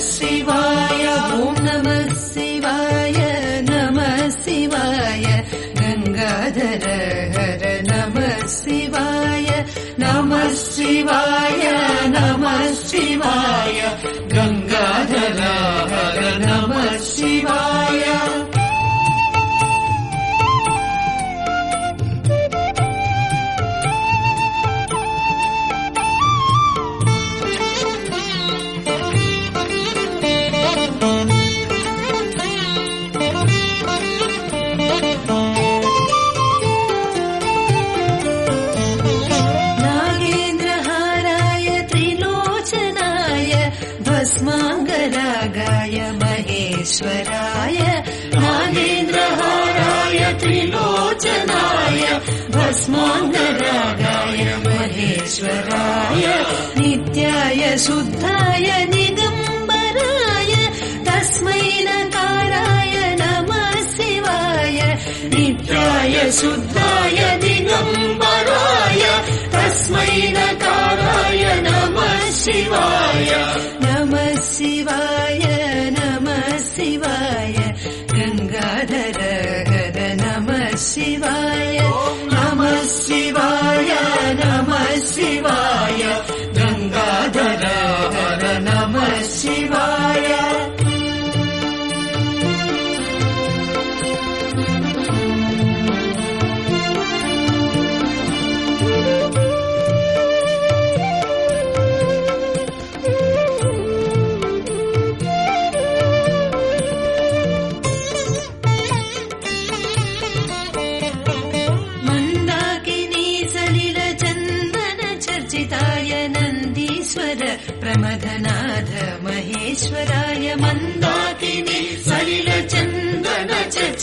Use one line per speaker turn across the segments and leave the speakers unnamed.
शिवाय। ॐ नमः शिवाय नमः शिवाय। गङ्गाधर हर नमः शिवाय। नमः शिवाय नमः शिवाय। गङ्गाधर हर नमः शिवाय। गाय महेश्वराय नित्याय शुद्धाय निगम्बराय तस्मै नकाराय नमः शिवाय नित्याय शुद्धाय निगम्बराय तस्मै नकाराय नमः शिवाय नमः शिवाय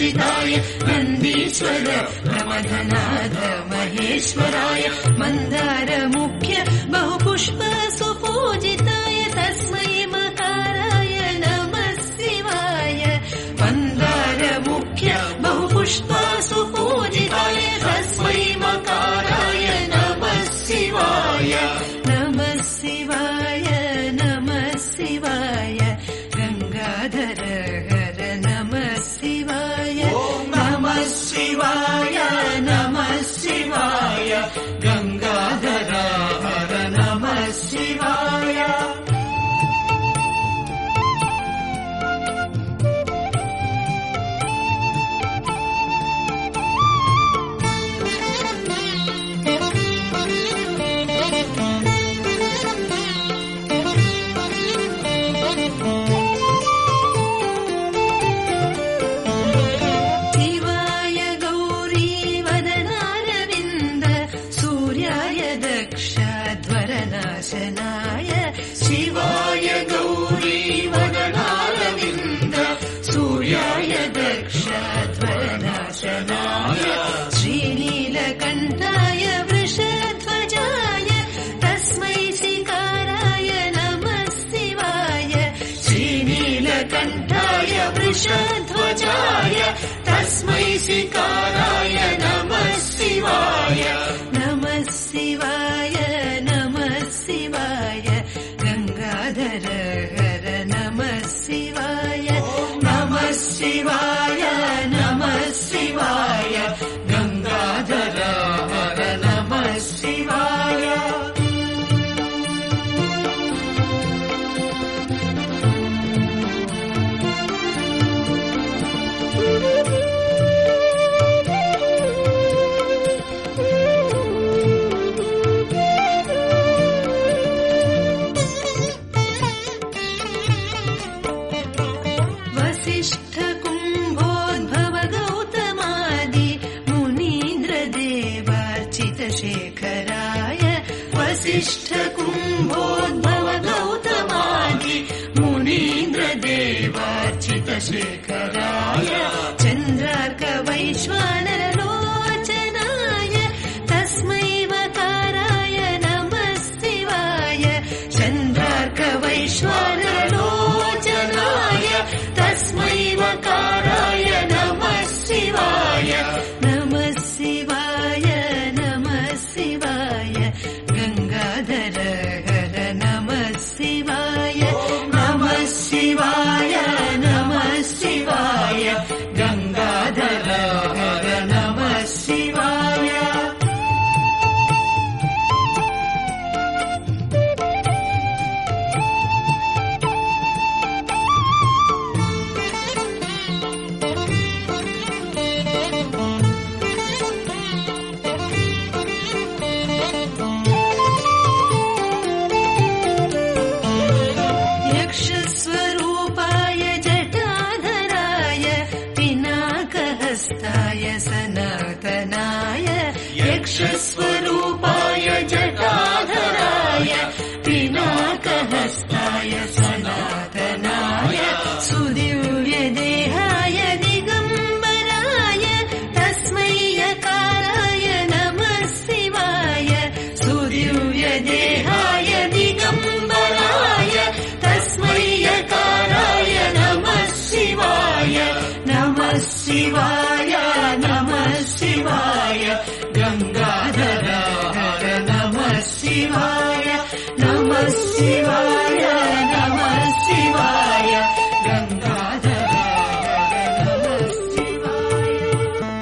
य नन्दीश्वर प्रमधनाद महेश्वराय मन्दारमुख्य बहुपुष्प सुपूजिताय तस्मै कण्ठाय वृषध्वजाय तस्मै शिकाराय नमः शिवाय। नमः शिवाय। शिवाय नमः शिवाय गङ्गाधर हर नमः शिवाय नमः शिवाय नमः शिवाय गङ्गाधराय नमः शिवाय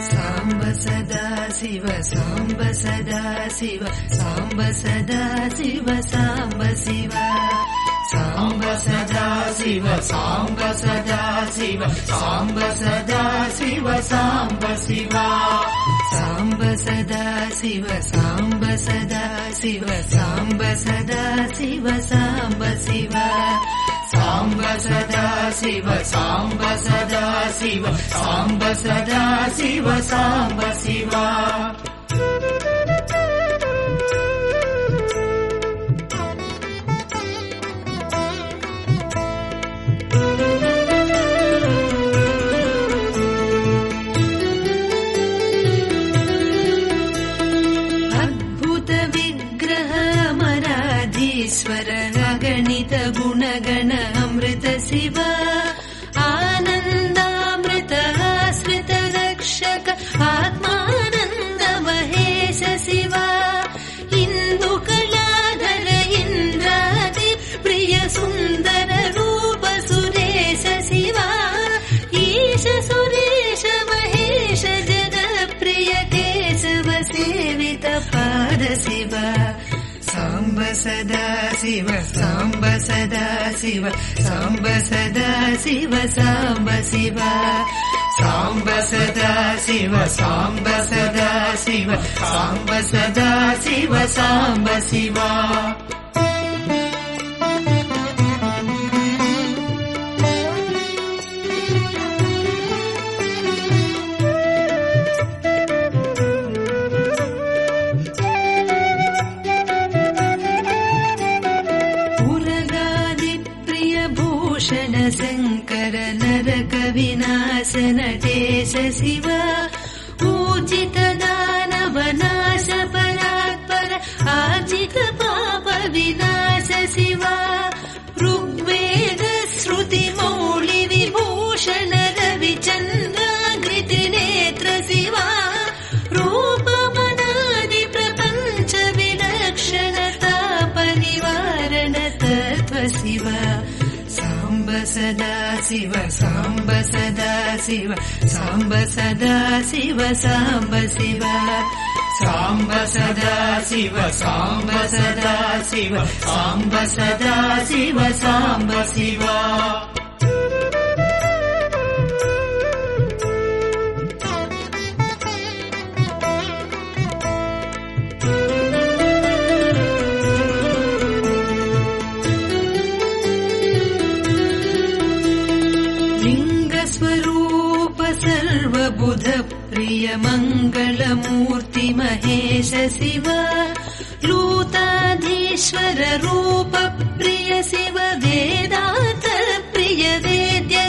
साम्ब सदा शिव साम्ब सदा शिव साम्ब सदा शिव
साम्ब शिवाय सदा शिव साम्ब सदा शिव साम्ब सदा शिव साम्ब शिव
साम्ब सदा शिव साम्ब सदा शिव साम्ब सदा शिव साम्ब शिव
साम्ब सदा शिव साम्ब सदा शिव साम्ब सदा शिव साम्ब शिव
Shiva. सदा शिव साम्ब सदा शिव साम्ब सदा शिव साम्ब शिव।
साम्ब सदा शिव साम्ब सदा शिव साम्ब सदा शिव साम्ब शिव
शिव साम्ब सदा शिव साम्ब सदा शिव साम्ब शिव साम्ब
सदा शिव साम्ब सदा शिव साम्ब सदा शिव साम्ब शिव
प्रिय मङ्गलमूर्ति महेश शिव लूताधीश्वर रूप प्रिय शिव वेदान्त प्रिय वेद्य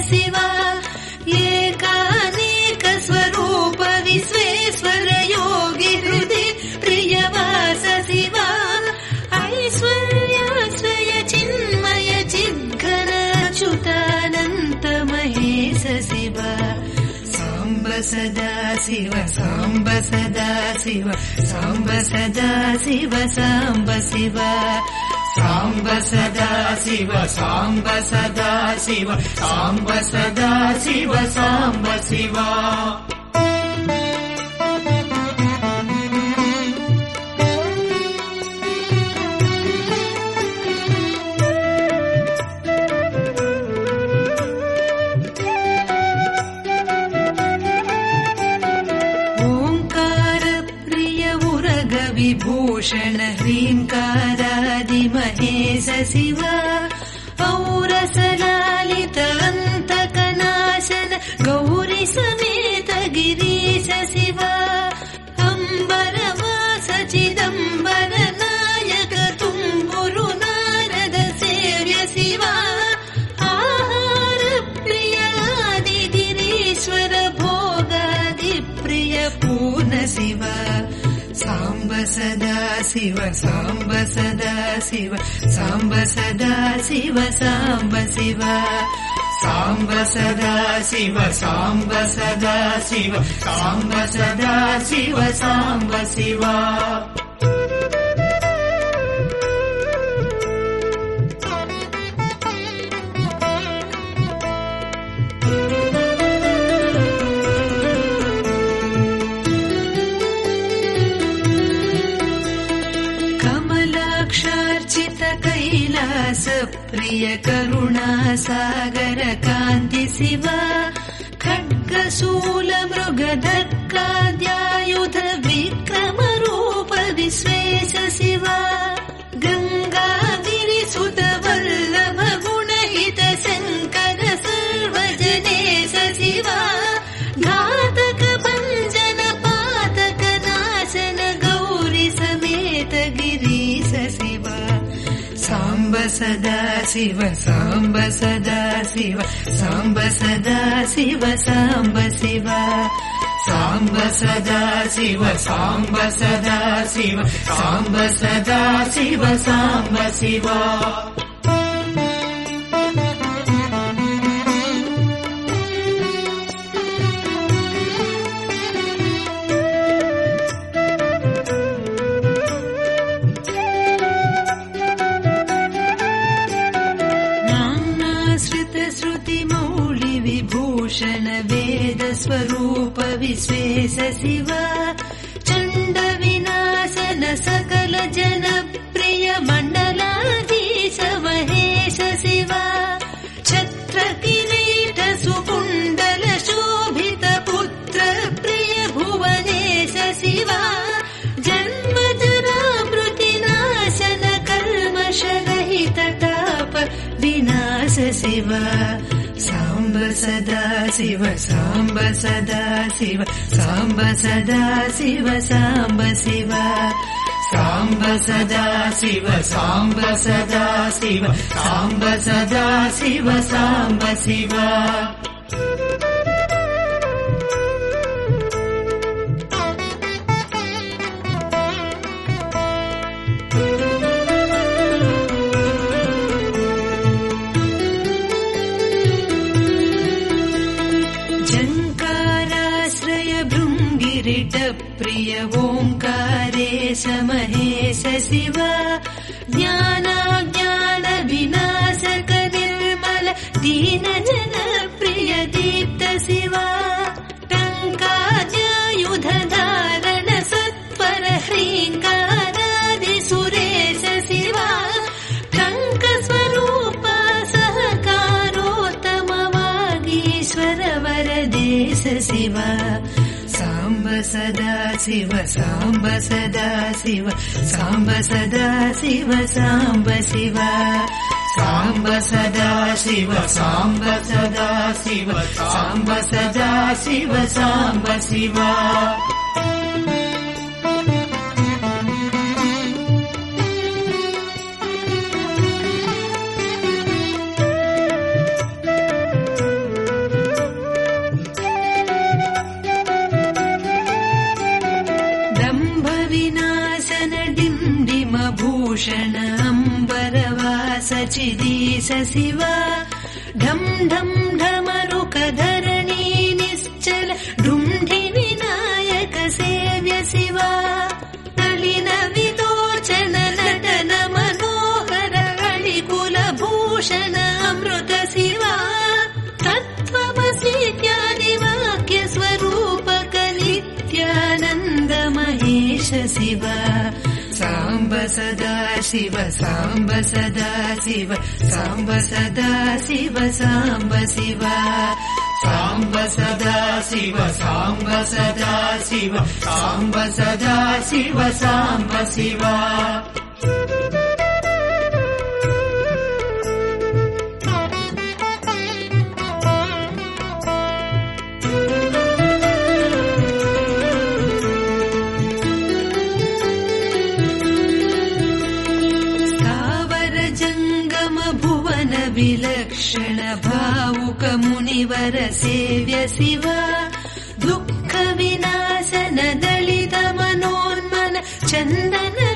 सदा शिव साम्ब सदा शिव साम्ब सदा शिव साम्ब शिव।
साम्ब सदा शिव साम्ब सदा शिव साम्ब सदा शिव साम्ब शिव
शिव। औरसलालित अन्तकनाशन गौरि समेत सदा शिव साम्ब सदा शिव साम्ब सदा शिव साम्ब शिव
साम्ब सदा शिव साम्ब सदा शिव साम्ब सदा शिव साम्ब शिव
प्रिय करुणा सागर कान्ति शिव खड्गशूल मृगधक्काद्यायुध विक्रम रूप विश्वेश शिव सदा शिव साम्ब सदा शिव साम्ब सदा शिव साम्ब शिव।
साम्ब सदा शिव साम्ब सदा शिव साम्ब सदा शिव साम्ब शिव
शिव। चण्ड विनाशन सकल जन प्रिय मण्डलाधीश महेश शिव। छत्र किरीट सुकुण्डल शोभित पुत्र प्रिय भुवनेश शिव। जन्म जरा मृतिनाशन कल्मषरहित ताप विनाश शिव। साम्ब सदा शिव साम्ब सदा शिव साम्ब सदा शिव साम्ब शिव।
साम्ब सदा शिव साम्ब सदा शिव। साम्ब सदा शिव साम्ब शिव
भृङ्गिरिट प्रिय ओङ्कारेश महेश शिव ज्ञानाज्ञान विनाशक निर्मल दीन जन प्रिय दीप्त शिव टङ्काद्यायुध धारण सत्पर ह्रीङ्कारादि सुरेश शिव टङ्क स्वरूप सहकारोत्तम वागीश्वर वरदेश शिव सदा शिव साम्ब सदा शिव साम्ब सदा शिव साम्ब शिव
साम्ब सदा शिव साम्ब सदा शिव साम्ब सदा शिव साम्ब शिव
चिदीश शिव ढम् ढम् ढमरुक सदा शिव साम्ब सदा शिव साम्ब सदा शिव साम्ब शिव।
साम्ब सदा शिव साम्ब सदा शिव साम्ब सदा शिव साम्ब शिव
मुनिवर सेव्य शिव दुःख विनाशन दलित मनोन्मन चन्दन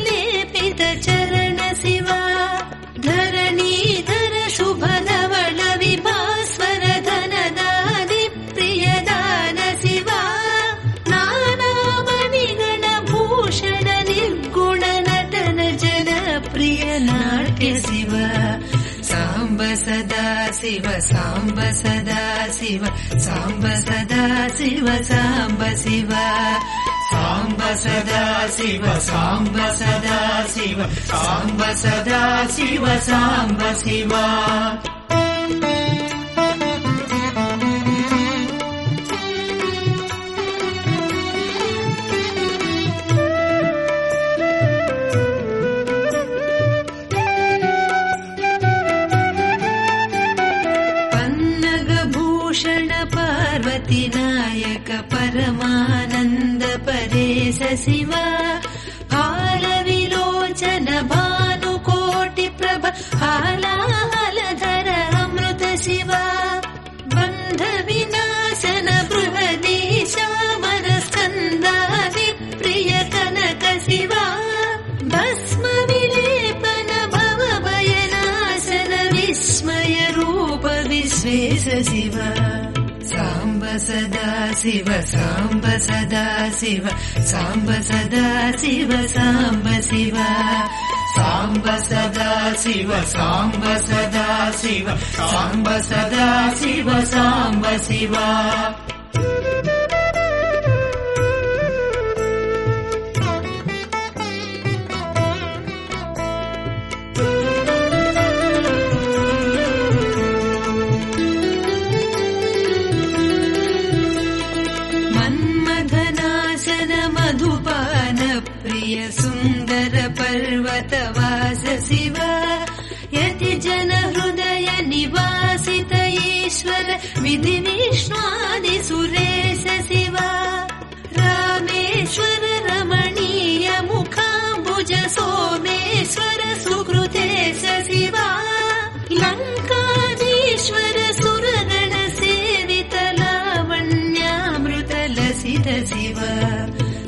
साम्ब सदा शिव साम्ब सदा शिव साम्ब सदा शिव साम्ब शिव।
साम्ब सदा शिव साम्ब सदा शिव साम्ब सदा शिव साम्ब शिव
See decimal. शिव साम्ब सदा शिव साम्ब सदा शिव साम्ब शिव। साम्ब
सदा शिव साम्ब सदा शिव साम्ब सदा शिव साम्ब शिव
सुरेश शिव रामेश्वर रमणीय मुखाम्बुज सोमेश्वर सुकृतेश शिव लङ्काधीश्वर सुरगण सेवित लावण्यामृत शिव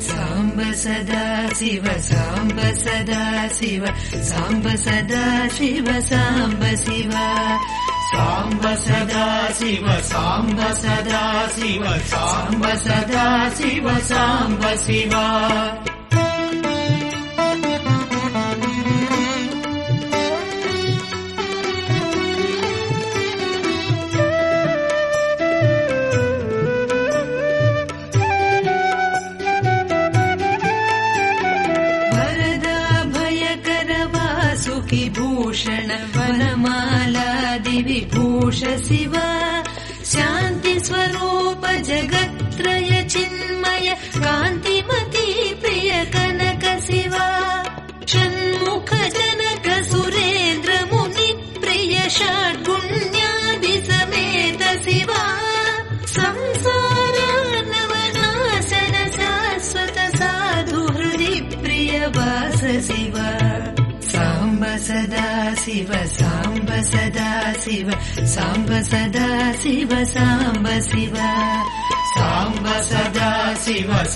साम्ब सदा शिव साम्ब सदा शिव साम्ब सदा शिव साम्ब शिव
साम्ब सदा शिव साम्ब सदा शिव साम्ब सदा शिव साम्ब शिव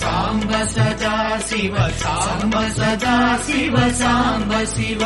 साम्ब सदा शिव साम्ब सदा शिव साम्ब शिव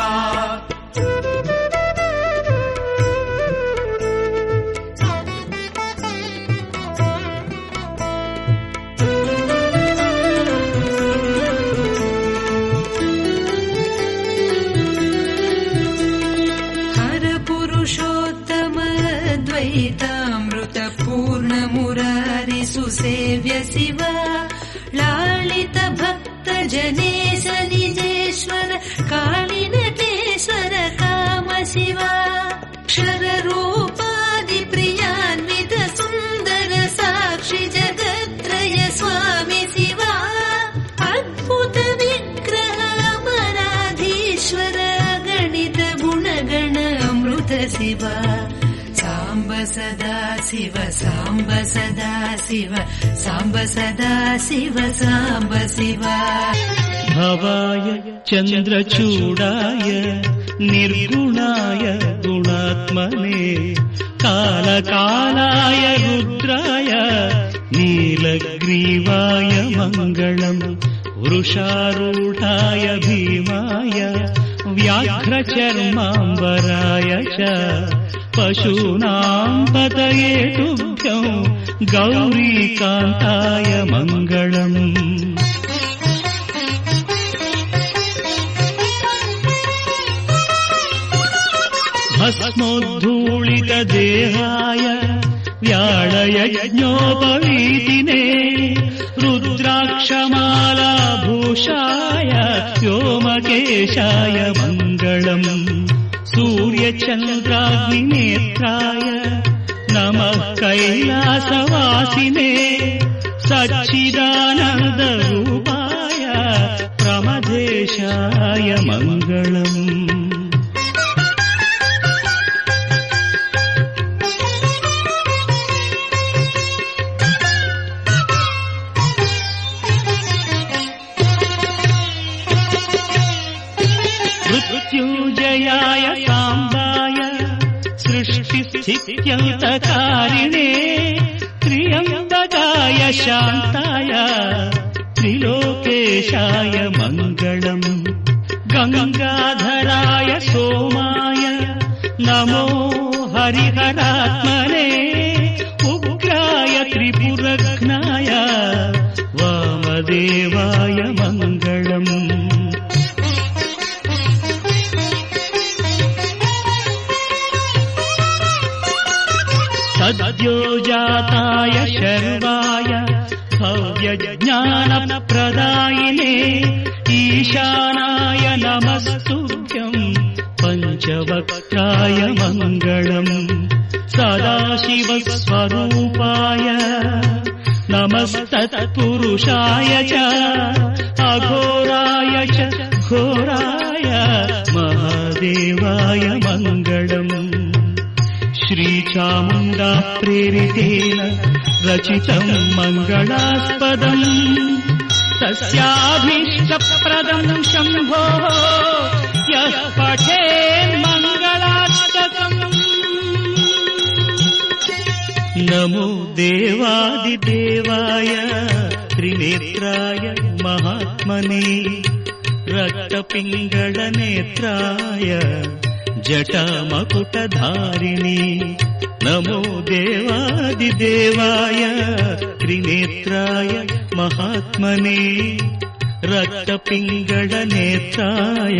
शिव
साम्ब सदा शिव साम्ब सदा शिव साम्ब शिव
भवाय चन्द्रचूडाय निर्गुणाय गुणात्मने कालकालाय रुद्राय नीलग्रीवाय मङ्गलम् वृषारूढाय भीमाय व्याघ्रचर्माम्बराय च पशूनाम् पतये तुभ्यम् गौरीकान्ताय मङ्गलम्। भस्मोद्धूलितदेहाय व्याळयज्ञोपवीतिने रुद्राक्ष वृक्षमालाभूषाय व्योमकेशाय मङ्गलम् सूर्यचन्द्राग्निनेत्राय नमः कैलासवासिने सच्चिदानन्दरूपाय प्रमदेशाय मङ्गलम् सृष्टिस्थित्यन्तकारिणे त्र्यम्बकाय शान्ताय त्रिलोकेशाय मङ्गलम् गङ्गाधराय सोमाय नमो हरिहरात्मने सद्यो जाताय शर्वाय भव्यज्ञानप्रदायिने ईशानाय नमस्तुभ्यम् पञ्चवक्त्राय मङ्गलम् सदाशिवस्वरूपाय नमस्तत्पुरुषाय च अघोराय च घोराय महादेवाय मङ्गलम् श्रीचामुण्डा प्रेरितेन रचितम् मङ्गलास्पदम् तस्याभीष्टप्रदम् शम्भो यः पठे मङ्गलाष्टकम्। नमो देवादिदेवाय त्रिनेत्राय महात्मने रक्तपिङ्गळनेत्राय जटामकुटधारिणि। नमो देवादिदेवाय त्रिनेत्राय महात्मने। रक्तपिङ्गळनेत्राय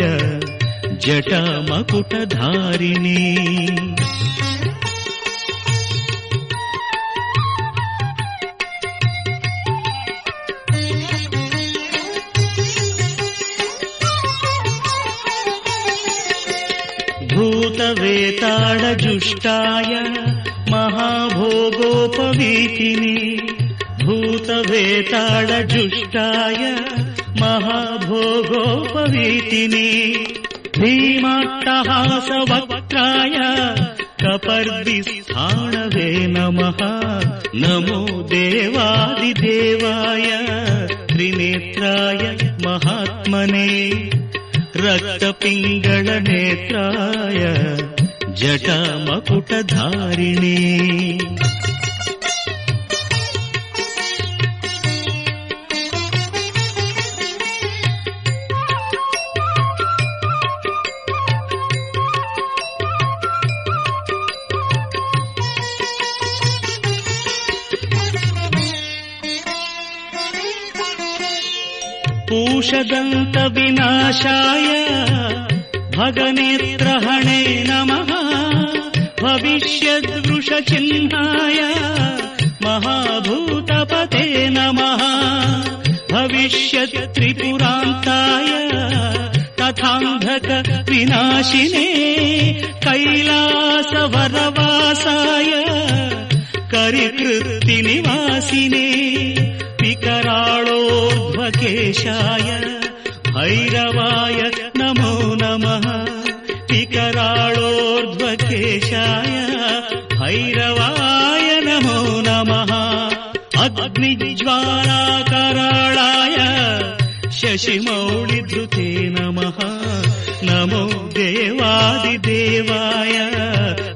जटामकुटधारिणि भूतवेताडजुष्टाय महाभोगोपवीतिनि भूतवेताडजुष्टाय महाभोगोपवीतिनि भीमाट्टहासवक्त्राय कपर्दिस्थाणवे नमः। नमो देवादिदेवाय त्रिनेत्राय महात्मने रक्तपिङ्गळनेत्राय जटामकुटधारिणे पूषदन्तविनाशाय भगनेत्रहणे नमः। भविष्यद्वृषचिह्नाय महाभूतपते नमः। भविष्यत्त्रिपुरान्ताय तथान्धक विनाशिने कैलासवरवासाय करिकृत्तिनिवासिने विकराळोर्ध्वकेशाय भैरवाय नमो नमः। विकराळोर्ध्वकेशाय भैरवाय नमो नमः। अग्निज्वालाकराळाय। शशिमौळिधृते नमः। नमो देवादिदेवाय।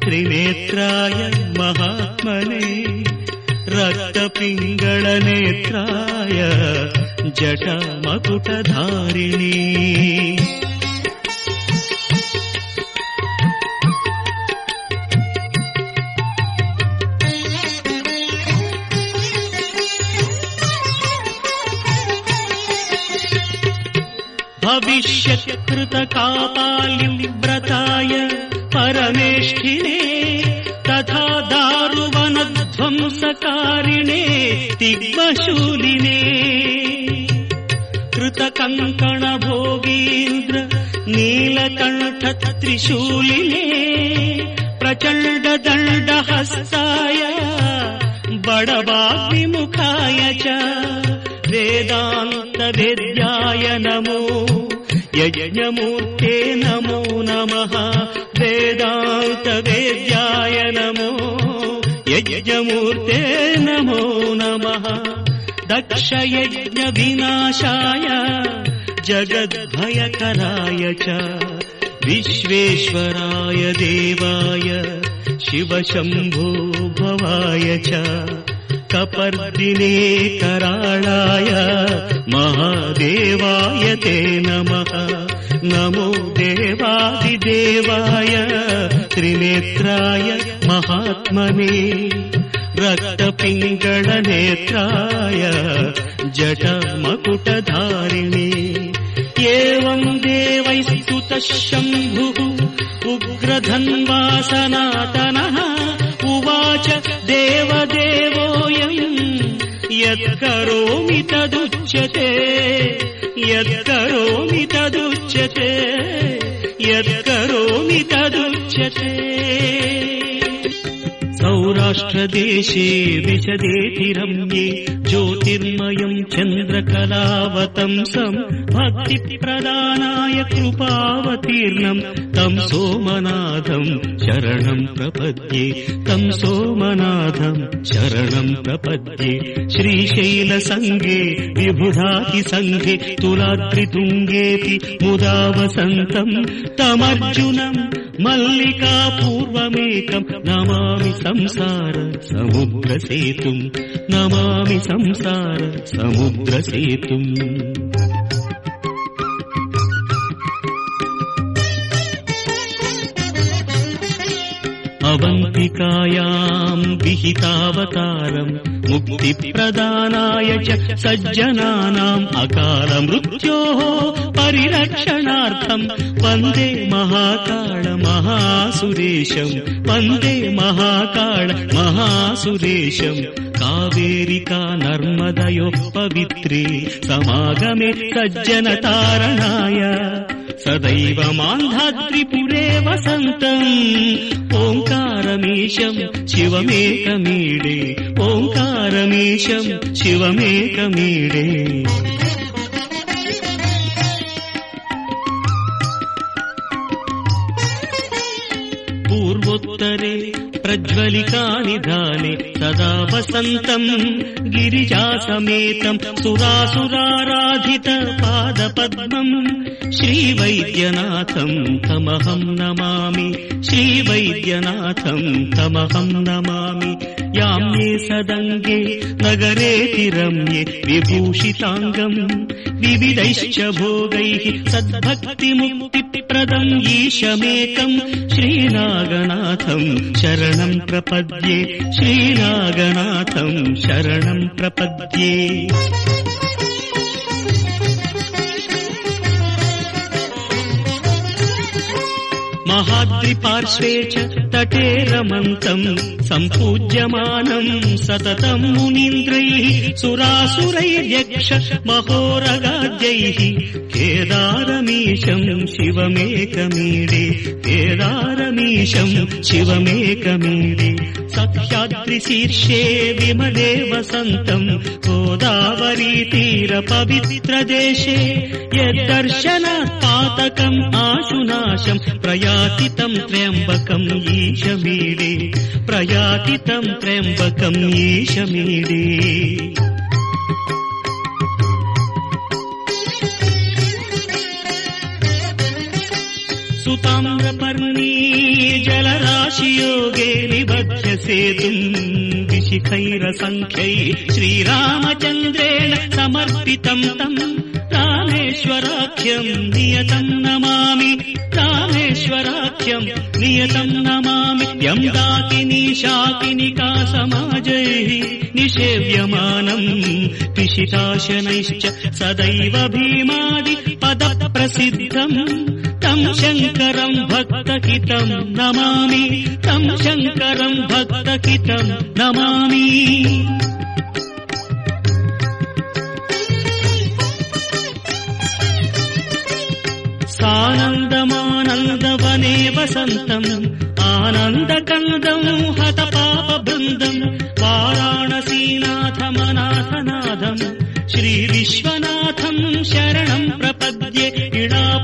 त्रिनेत्राय महात्मने रक्तपिङ्गळनेत्राय जटामकुटधारिणी। भविष्यत्कृतकापाल्युव्रताय परमेष्ठिने दारुवनध्वंसकारिणे तिग्मशूलिने कृतकङ्कणभोगीन्द्र नीलकण्ठ त्रिशूलिने प्रचण्ड दण्डहस्ताय बडवाग्निमुखाय च वेदान्तवेद्याय नमो। यज्ञमूर्ते नमो नमः वेदान्तवेद्याय नमो यज्ञमूर्ते नमो नमः। दक्षयज्ञविनाशाय जगद्भयकराय च। विश्वेश्वराय देवाय शिवशम्भो भवाय च कपर्दिने कराळाय महादेवाय ते नमः। नमो देवादिदेवाय त्रिनेत्राय महात्मने। रक्तपिङ्गळनेत्राय जटमकुटधारिणे एवम् देवैस्तुतः शम्भुः उग्रधन्वासनातनः उवाच देवदेवोऽयम् यत्करोमि तदुच्यते यत्करोमि तदुच्यते यत्करोमि तदुच्यते सौराष्ट्रदेशे विशदेति रम्ये ज्योतिर्मयम् चन्द्रकलावतंसम् भक्तिप्रदानाय कृपावतीर्णम् तम् सोमनाथम् शरणम् प्रपद्ये तम् सोमनाथम् शरणम् प्रपद्ये श्रीशैलसङ्गे विबुधातिसङ्गे तुलाद्रितुङ्गेऽपि मुदा वसन्तम् तमर्जुनम् मल्लिका पूर्वमेकम् नमामि संसार समुद्रसेतुम् नमामि संसार समुद्रसेतुम् अवन्तिकायाम् विहितावतारम् मुक्तिप्रदानाय च सज्जनानाम् अकालमृत्योः परिरक्षणार्थम् वन्दे महाकाळ महासुरेशम् वन्दे महाकाळ महासुरेशम् कावेरिका नर्मदयोः पवित्रे समागमे सज्जनतारणाय सदैव मान्धात्रिपुरे वसन्तम्। ओङ्कारमीशम् शिवमेकमीडे। ओङ्कारमीशम् शिवमेकमीडे। पूर्वोत्तरे प्रज्वलिकानिधाने सदा वसन्तम् गिरिजासमेतम् सुरासुराराधित पादपद्मम् श्रीवैद्यनाथम् तमहम् नमामि श्रीवैद्यनाथम् तमहम् नमामि याम्ये सदङ्गे नगरेति रम्ये विभूषिताङ्गम् विविधैश्च भोगैः सद्भक्तिमुक्तिप्रदम् ईशमेकम् श्रीनागनाथम् शरणम् प्रपद्ये श्रीनागनाथम् शरणम् प्रपद्ये महाद्रिपार्श्वे च तटे रमन्तम् सम्पूज्यमानम् सततम् मुनीन्द्रैः सुरासुरैर्यक्ष महोरगाद्यैः केदारमीशम् शिवमेकमीडे केदारमीशम् शिवमेकमीडे सख्याद्रिशीर्षे विमले वसन्तम् गोदावरी तीरपवित्रदेशे यद्दर्शनात् पातकम् आशुनाशम् प्रयातितम् त्र्यम्बकम् ईशमीडे प्रयातितम् त्र्यम्बकम् ईशमीडे सुताम्रपर्णी जलराशियोगे निबध्य सेतुम् विशिखैरसङ्ख्यै श्रीरामचन्द्रेण समर्पितम् तम् रामेश्वराख्यम् नियतम् नमामि रामेश्वराख्यम् नियतम् नमामि। यम् दाकिनी शाकिनिका समाजैः निषेव्यमानम् पिशिताशनैश्च सदैव भीमादि पदप्रसिद्धम् तं शङ्करं भगवतम् नमामि. तं शङ्करं भगवतम् नमामि. सानन्दमानन्दवने वसन्तम् आनन्द कन्दम् हत पाभृन्दम् श्रीविश्वनाथम् शरणं प्रपद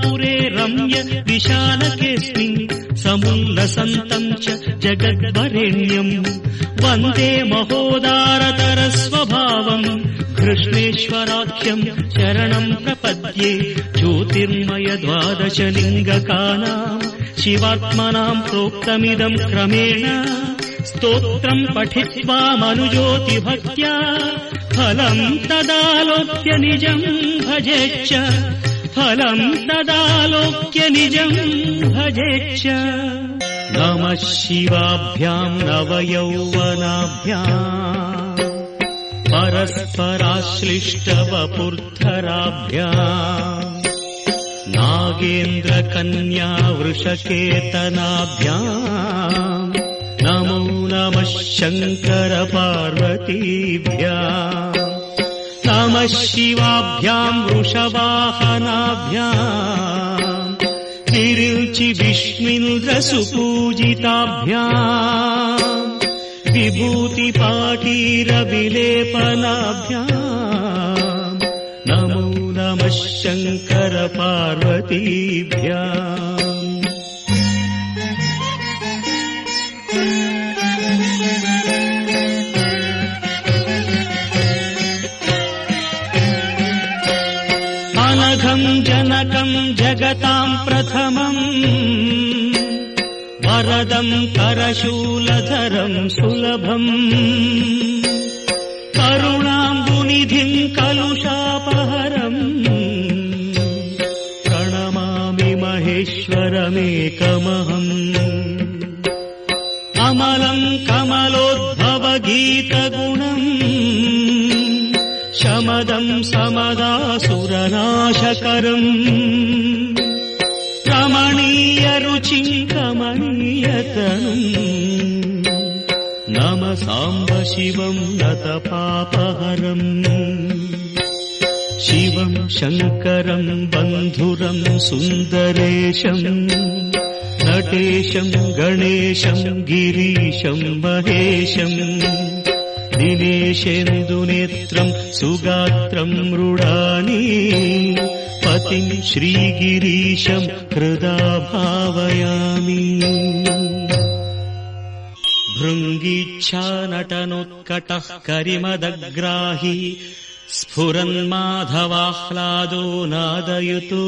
इडापुरे रम्य विशालकेऽस्मिन् समुल्लसन्तम् च जगद्वरेण्यम् वन्दे महोदारतरस्वभावम् कृष्णेश्वराख्यम् शरणम् प्रपद्ये ज्योतिर्मय द्वादश लिङ्गकानाम् शिवात्मनाम् प्रोक्तमिदम् क्रमेण। स्तोत्रम् पठित्वा मनुज्योतिभक्त्या फलम् तदालोक्य निजम् भजेच्च फलम् तदालोक्य निजम् भजेच्च। नमः शिवाभ्याम् नवयौवनाभ्याम्। परस्पराश्लिष्टवपुर्धराभ्याम्। नागेन्द्रकन्या वृषकेतनाभ्याम्। नमो नमः शङ्करपार्वतीभ्याम्। नमः शिवाभ्याम् वृषवाहनाभ्याम् तिरुचि विष्णुन्द्रसुपूजिताभ्याम् विभूतिपाटीरविलेपनाभ्याम् नमो नमः शङ्करपार्वतीभ्याम् जगताम् प्रथमम्। वरदम् करशूलधरम् सुलभम्। करुणाम्बुनिधिम् कलुषापहरम्। प्रणमामि महेश्वरमेकमहम्। अमलम् कमलोद्भवगीतगुणम् शमदम् समदासुरनाशकरम्। रमणीयरुचिम् कमनीयतनुम् नम साम्ब शिवम् नतपापहरम् शिवम् शङ्करम् बन्धुरम् सुन्दरेशम् नटेशम् गणेशम् गिरीशम् महेशम् दिनेशेन्दुनेत्रम् सुगात्रम् मृडानि पतिम् श्रीगिरीशम् हृदा भावयामि भृङ्गीच्छा नटनोत्कटः करिमदग्राहि स्फुरन्माधवाह्लादो नादयतु।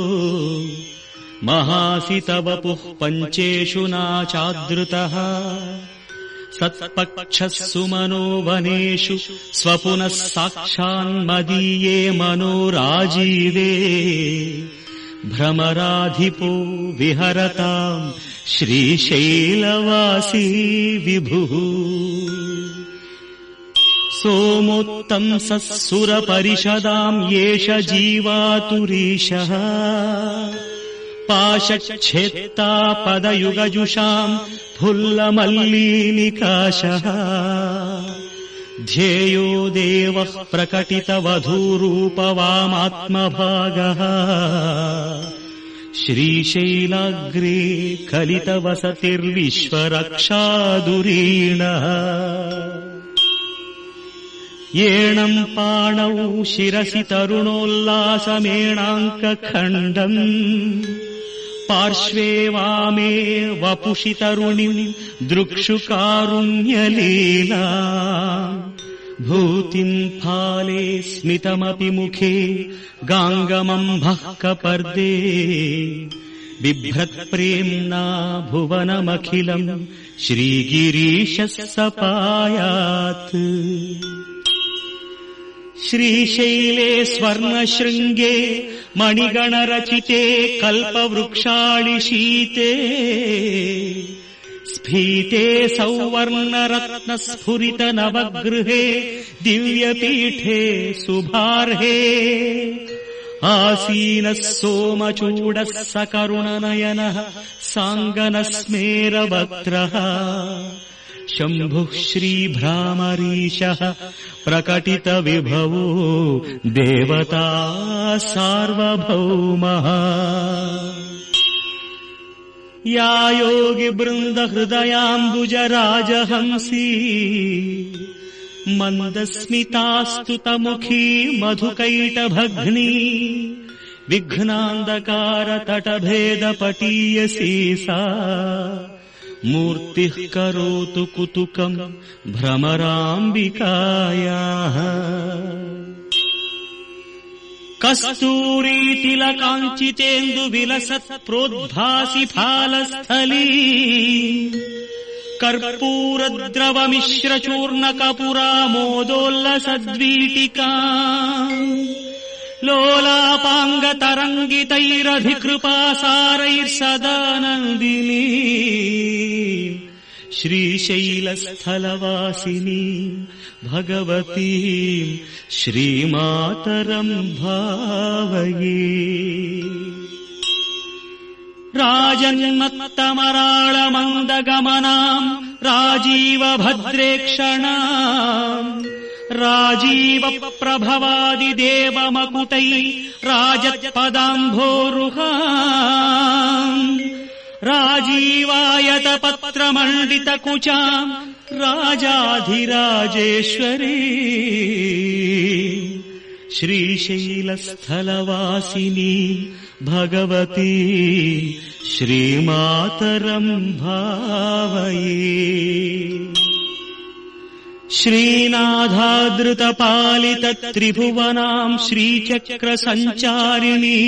महासितवपुः पञ्चेषु नाचादृतः सत्पक्षः सुमनो वनेषु स्वपुनः साक्षान्मदीये मनोराजीवे। भ्रमराधिपो विहरताम् श्रीशैलवासी विभुः। सोमोत्तंसः सुरपरिषदाम् एष जीवातुरीशः पाशच्छेत्ता पदयुगजुषाम् फुल्लमल्लीनिकाशः। ध्येयो देवः प्रकटितवधूरूपवामात्मभागः। श्रीशैलाग्रे कलितवसतिर्विश्वरक्षादुरीणः येणम् पाणौ शिरसि तरुणोल्लासमेणाङ्कखण्डम् पार्श्वे वामे वपुषि तरुणिम् दृक्षुकारुण्यलीला। भूतिम् फाले स्मितमपि मुखे गाङ्गमम्भः कपर्दे। बिभ्रत्प्रेम्णा भुवनमखिलम् श्रीगिरीशः सपायात् श्रीशैले स्वर्णशृङ्गे मणिगणरचिते कल्पवृक्षाणि शीते स्फीते सौवर्णरत्नस्फुरित नवगृहे दिव्यपीठे शुभार्हे आसीनः सोमचूडः सकरुणनयनः साङ्गनस्मेरवक्त्रः शम्भुः श्रीभ्रामरीशः प्रकटितविभवो देवता सार्वभौमः। या योगि बृन्द हृदयाम्बुजराजहंसी मन्दस्मितास्तुतमुखी मधुकैटभग्नी विघ्नान्धकारतटभेदपटीयसी सा मूर्तिः करोतु कुतुकम् भ्रमराम्बिकायाः। कस्तूरीतिलकाञ्चितेन्दुविलसत् प्रोद्भासि फालस्थली कर्पूरद्रवमिश्रचूर्णकपुरा मोदोल्लसद्वीटिका लोलापाङ्गतरङ्गितैरधिकृपासारैर्सदानन्दिनी। श्रीशैलस्थलवासिनी भगवती श्रीमातरम् भावये राजन्मत्तमराळमन्दगमनाम् राजीवभद्रेक्षणाम् राजीव राजत्पदाम्भोरुहा राजीवायतपत्रमण्डितकुचाम् राजाधिराजेश्वरी। श्रीशैलस्थलवासिनी भगवती श्रीमातरम् भावये श्रीनाथादृतपालितत्रिभुवनाम् श्रीचक्रसञ्चारिणी।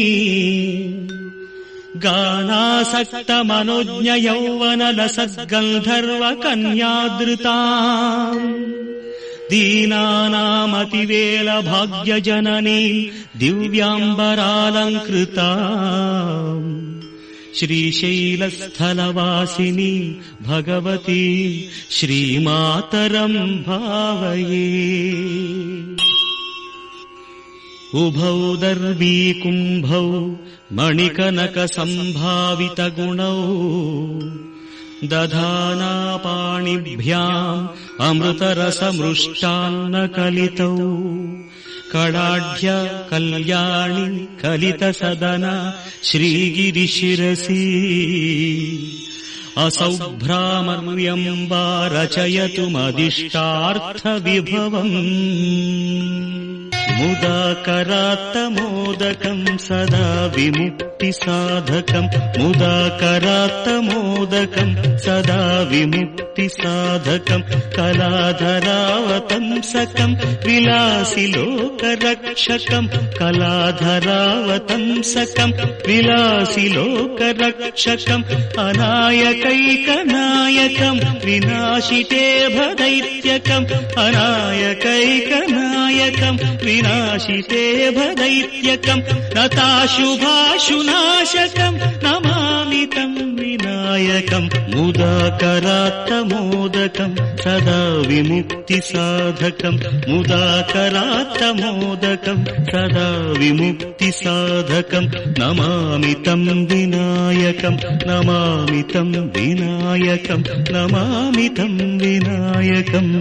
गानासक्तमनुज्ञयौवनलसद्गन्धर्वकन्यादृता दीनानामतिवेलभाग्यजननी दिव्याम्बरालङ्कृता श्रीशैलस्थलवासिनी भगवती श्रीमातरम् भावये। उभौ दर्वीकुम्भौ मणिकनकसम्भावितगुणौ दधानापाणिभ्याम् अमृतरसमृष्टान्नकलितौ कडाढ्य कल्याणि कलितसदना श्रीगिरिशिरसि। असौ भ्रामर्यम्बा रचयतुमदिष्टार्थविभवम् मुदाकरात्तमोदकम् सदा विमुक्तिसाधकम् मुदाकरात्तमोदकम् सदा विमुक्तिसाधकम् कलाधरावतंसकम् विलासि लोकरक्षकम् कलाधरावतंसकम् विलासि लोकरक्षकम् अनायकैकनायकम् विनाशिते भदैत्यकम् अनायकैकनायकम् विनाशिते भदैत्यकम् नताशुभाशुनाशकम् नमामि तम् विनायकम् मुदाकरात्तमोदकम् सदा विमुक्तिसाधकम् मुदाकरात्तमोदकम् सदा विमुक्तिसाधकम् नमामि तम् विनायकम् नमामि तम् विनायकम् नमामि तम् विनायकम्